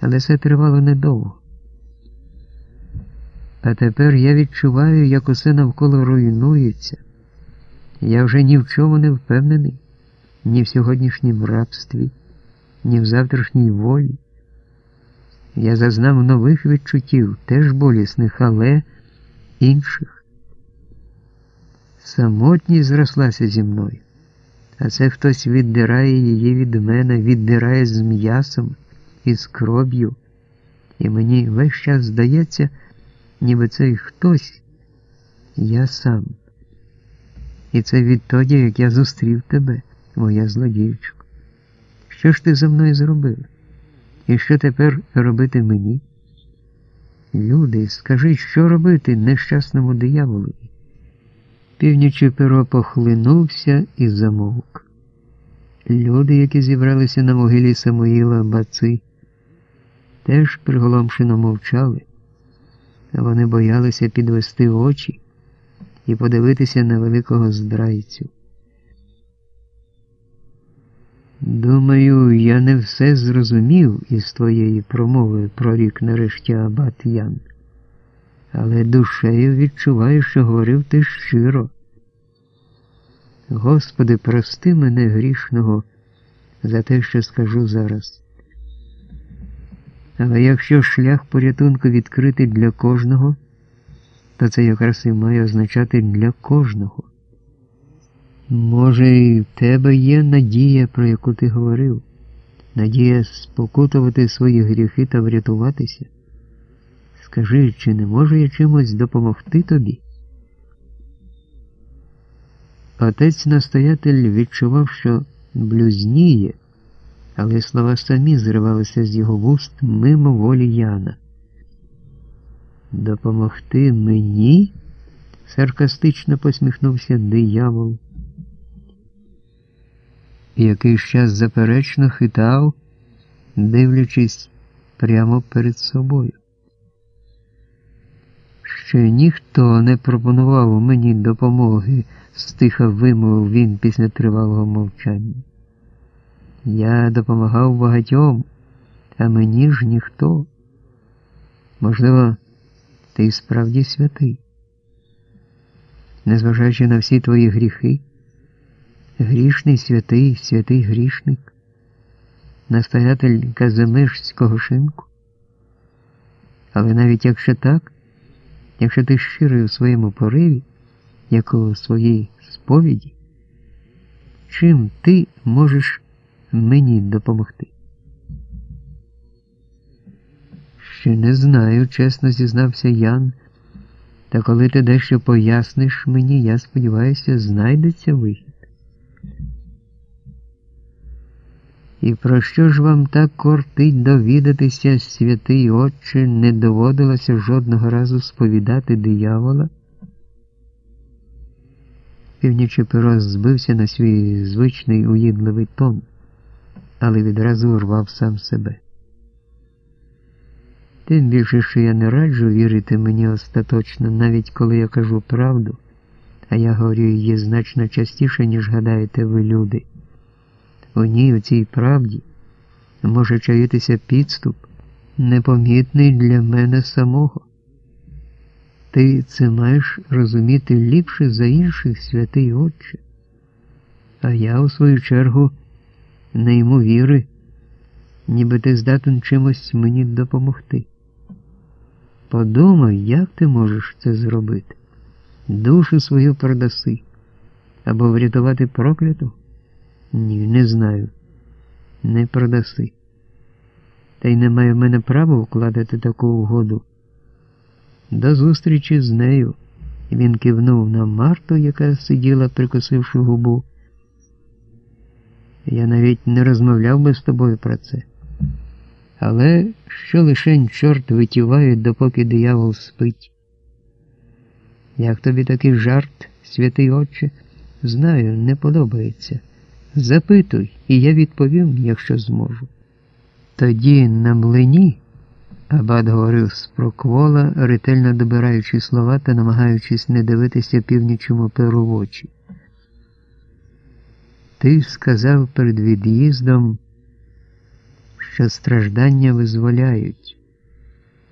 але це тривало недовго. А тепер я відчуваю, як усе навколо руйнується. Я вже ні в чому не впевнений, ні в сьогоднішнім рабстві, ні в завтрашній волі. Я зазнав нових відчуттів, теж болісних, але інших. Самотність зрослася зі мною, а це хтось віддирає її від мене, віддирає з м'ясом і з кров'ю, і мені весь час здається, ніби цей хтось я сам. І це відтоді, як я зустрів тебе, моя злодіючка. Що ж ти за мною зробив? І що тепер робити мені? Люди, скажи, що робити нещасному дияволові? Північі перо похлинувся і замовк. Люди, які зібралися на могилі Самуїла Баци, теж приголомшено мовчали. Вони боялися підвести очі і подивитися на великого здрайцю. Думаю, я не все зрозумів із твоєї промови про рік нарешті Абат Ян, але душею відчуваю, що говорив ти щиро. Господи, прости мене грішного за те, що скажу зараз. Але якщо шлях порятунку відкритий для кожного, то це якраз і має означати для кожного. Може, і в тебе є надія, про яку ти говорив, надія спокутувати свої гріхи та врятуватися. Скажи, чи не можу я чимось допомогти тобі? Отець настоятель відчував, що блюзніє, але слова самі зривалися з його вуст мимо волі Яна. Допомогти мені? саркастично посміхнувся диявол. Якийсь час заперечно хитав, дивлячись прямо перед собою. Ще ніхто не пропонував мені допомоги, стиха вимовив він після тривалого мовчання. Я допомагав багатьом, а мені ж ніхто. Можливо, ти справді святий. Незважаючи на всі твої гріхи, грішний святий, святий грішник, настоятель Казимирського шинку. Але навіть якщо так, якщо ти щирий у своєму пориві, як у своїй сповіді, чим ти можеш мені допомогти? Ще не знаю, чесно зізнався Ян, та коли ти дещо поясниш мені, я сподіваюся, знайдеться вихід. І про що ж вам так кортить довідатися, святий Отче, не доводилося жодного разу сповідати диявола? Північий перо збився на свій звичний уїдливий тон, але відразу урвав сам себе. Тим більше, що я не раджу вірити мені остаточно, навіть коли я кажу правду, а я говорю її значно частіше, ніж гадаєте ви люди. У ній, у цій правді, може чаїтися підступ, непомітний для мене самого. Ти це маєш розуміти ліпше за інших святий Отче. А я, у свою чергу, не йму віри, ніби ти здатен чимось мені допомогти. Подумай, як ти можеш це зробити? Душу свою продаси або врятувати прокляту? Ні, не знаю. Не продаси. Та й немає в мене права вкладати таку угоду. До зустрічі з нею. Він кивнув на Марту, яка сиділа, прикосивши губу. Я навіть не розмовляв би з тобою про це. Але що лишень чорт витіває, допоки диявол спить. Як тобі такий жарт, святий Отче? Знаю, не подобається. Запитуй, і я відповім, якщо зможу. Тоді на млині, Абат говорив з проквола, ретельно добираючи слова та намагаючись не дивитися північому перу в очі. Ти сказав перед від'їздом що страждання визволяють.